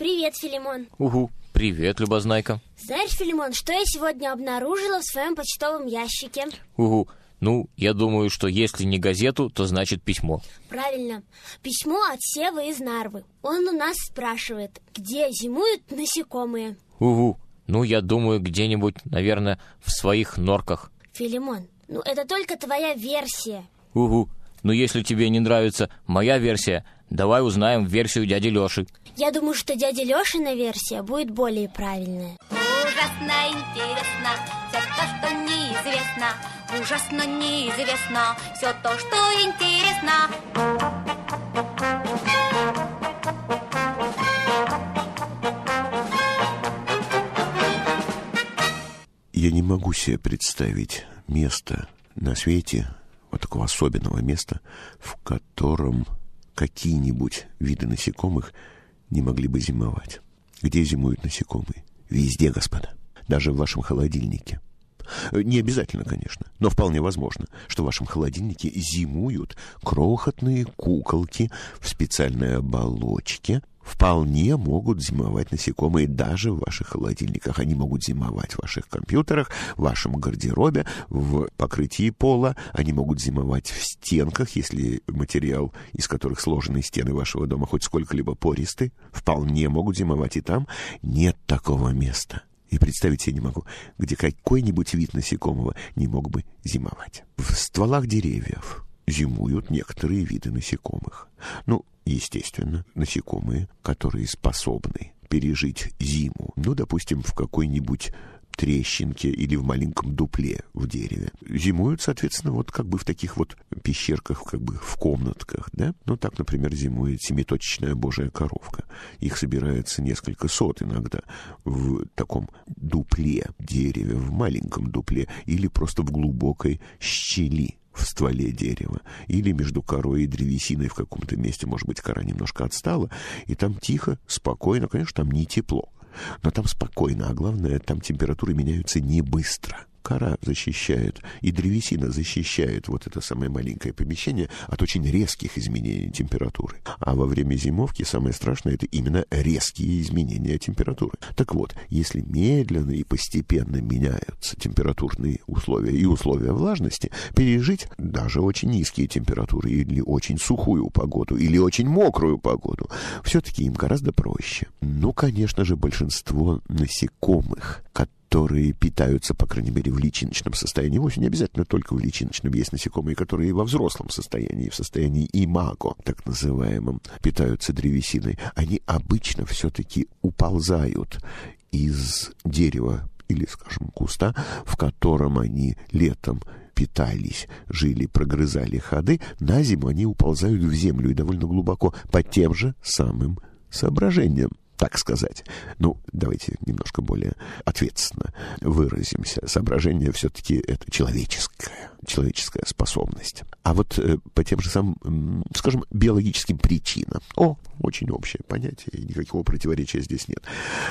Привет, Филимон. Угу. Привет, Любознайка. Знаешь, Филимон, что я сегодня обнаружила в своем почтовом ящике? Угу. Ну, я думаю, что если не газету, то значит письмо. Правильно. Письмо от Севы из Нарвы. Он у нас спрашивает, где зимуют насекомые. Угу. Ну, я думаю, где-нибудь, наверное, в своих норках. Филимон, ну это только твоя версия. Угу. Ну, если тебе не нравится моя версия, давай узнаем версию дяди Лёши. Я думаю, что дядя Лёшина версия будет более правильная. Ужасно интересно все то, что неизвестно. Ужасно неизвестно все то, что интересно. Я не могу себе представить место на свете, вот такого особенного места, в котором какие-нибудь виды насекомых не могли бы зимовать. Где зимуют насекомые? Везде, господа. Даже в вашем холодильнике. Не обязательно, конечно, но вполне возможно, что в вашем холодильнике зимуют крохотные куколки в специальной оболочке, вполне могут зимовать насекомые даже в ваших холодильниках. Они могут зимовать в ваших компьютерах, в вашем гардеробе, в покрытии пола. Они могут зимовать в стенках, если материал, из которых сложены стены вашего дома, хоть сколько-либо пористый. Вполне могут зимовать и там. Нет такого места. И представить себе не могу, где какой-нибудь вид насекомого не мог бы зимовать. В стволах деревьев зимуют некоторые виды насекомых. Ну, естественно, насекомые, которые способны пережить зиму. Ну, допустим, в какой-нибудь трещинке или в маленьком дупле в дереве. Зимуют, соответственно, вот как бы в таких вот пещерках, как бы в комнатках, да? Ну, так, например, зимует семиточечная божья коровка. Их собирается несколько сот иногда в таком дупле дереве, в маленьком дупле или просто в глубокой щели в стволе дерева, или между корой и древесиной в каком-то месте, может быть, кора немножко отстала, и там тихо, спокойно, конечно, там не тепло, но там спокойно, а главное, там температуры меняются не быстро кора защищает, и древесина защищает вот это самое маленькое помещение от очень резких изменений температуры. А во время зимовки самое страшное это именно резкие изменения температуры. Так вот, если медленно и постепенно меняются температурные условия и условия влажности, пережить даже очень низкие температуры или очень сухую погоду, или очень мокрую погоду, все-таки им гораздо проще. Ну, конечно же, большинство насекомых, которые которые питаются, по крайней мере, в личиночном состоянии. Вовсе не обязательно только в личиночном. Есть насекомые, которые во взрослом состоянии, в состоянии имаго, так называемом, питаются древесиной. Они обычно все-таки уползают из дерева или, скажем, куста, в котором они летом питались, жили, прогрызали ходы, на зиму они уползают в землю и довольно глубоко по тем же самым соображениям так сказать. Ну, давайте немножко более ответственно выразимся. Соображение все-таки это человеческая, человеческая способность. А вот э, по тем же самым, скажем, биологическим причинам, о, очень общее понятие, никакого противоречия здесь нет,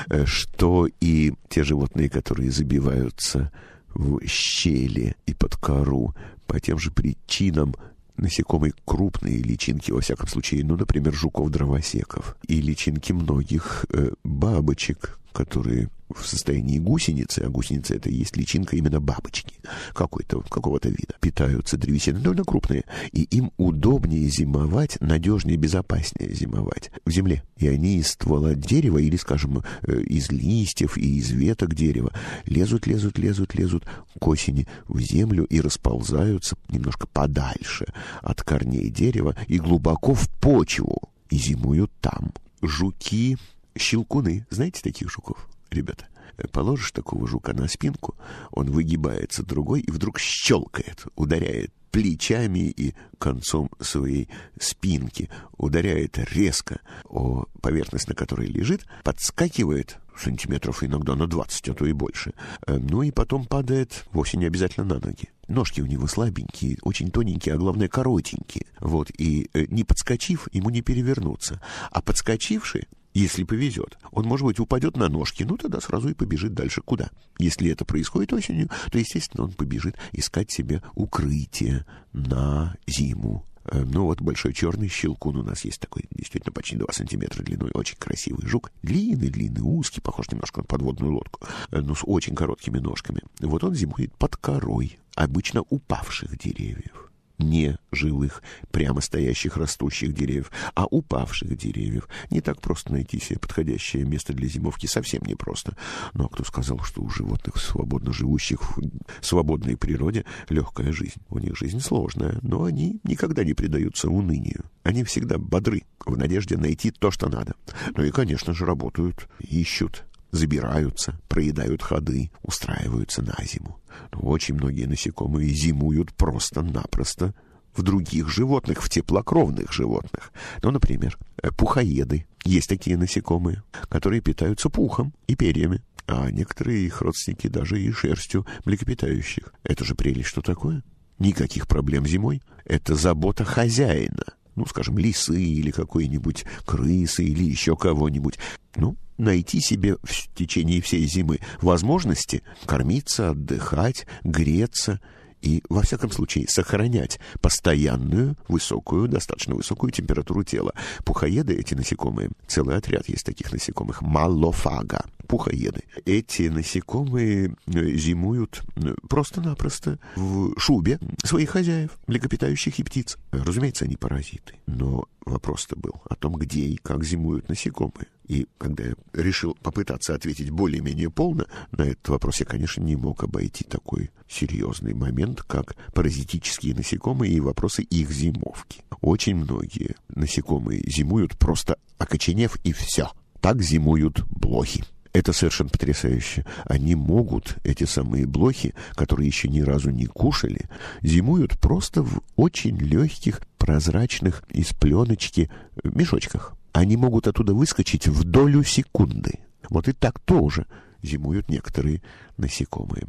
э, что и те животные, которые забиваются в щели и под кору по тем же причинам насекомые крупные личинки, во всяком случае, ну, например, жуков-дровосеков, и личинки многих э, бабочек, которые в состоянии гусеницы, а гусеница это и есть личинка именно бабочки какой-то, какого-то вида, питаются древесиной, довольно крупные, и им удобнее зимовать, надежнее, безопаснее зимовать в земле. И они из ствола дерева или, скажем, э, из листьев и из веток дерева лезут, лезут, лезут, лезут к осени в землю и расползаются немножко подальше от корней дерева и глубоко в почву, и зимуют там. Жуки, щелкуны, знаете таких жуков? Ребята. Положишь такого жука на спинку, он выгибается другой и вдруг щелкает, ударяет плечами и концом своей спинки, ударяет резко о поверхность, на которой лежит, подскакивает сантиметров иногда на 20, а то и больше, э, ну и потом падает вовсе не обязательно на ноги. Ножки у него слабенькие, очень тоненькие, а главное коротенькие. Вот, и э, не подскочив, ему не перевернуться. А подскочивший если повезет. Он, может быть, упадет на ножки, ну тогда сразу и побежит дальше. Куда? Если это происходит осенью, то, естественно, он побежит искать себе укрытие на зиму. Э, Ну вот большой черный щелкун у нас есть такой, действительно почти 2 сантиметра длиной, очень красивый жук. Длинный-длинный, узкий, похож немножко на подводную лодку, э, но с очень короткими ножками. Вот он зимует под корой обычно упавших деревьев не живых, прямо стоящих, растущих деревьев, а упавших деревьев. Не так просто найти себе подходящее место для зимовки, совсем непросто. Но кто сказал, что у животных, свободно живущих в свободной природе, легкая жизнь? У них жизнь сложная, но они никогда не предаются унынию. Они всегда бодры, в надежде найти то, что надо. Ну и, конечно же, работают, ищут, забираются, проедают ходы, устраиваются на зиму. Но очень многие насекомые зимуют просто-напросто в других животных, в теплокровных животных. Ну, например, э, пухоеды. Есть такие насекомые, которые питаются пухом и перьями, а некоторые их родственники даже и шерстью млекопитающих. Это же прелесть, что такое? Никаких проблем зимой. Это забота хозяина. Ну, скажем, лисы или какой-нибудь крысы или еще кого-нибудь. Ну, найти себе в течение всей зимы возможности кормиться, отдыхать, греться и, во всяком случае, сохранять постоянную, высокую, достаточно высокую температуру тела. Пухоеды, эти насекомые, целый отряд есть таких насекомых, малофага, пухоеды. Эти насекомые э, зимуют э, просто-напросто в шубе своих хозяев, млекопитающих и птиц. Разумеется, они паразиты, но вопрос-то был о том, где и как зимуют насекомые. И когда я решил попытаться ответить более-менее полно на этот вопрос, я, конечно, не мог обойти такой серьезный момент, как паразитические насекомые и вопросы их зимовки. Очень многие насекомые зимуют просто окоченев и все. Так зимуют блохи. Это совершенно потрясающе. Они могут, эти самые блохи, которые еще ни разу не кушали, зимуют просто в очень легких, прозрачных из пленочки мешочках. Они могут оттуда выскочить в долю секунды. Вот и так тоже зимуют некоторые насекомые.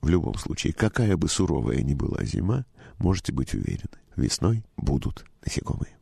В любом случае, какая бы суровая ни была зима, можете быть уверены, весной будут насекомые.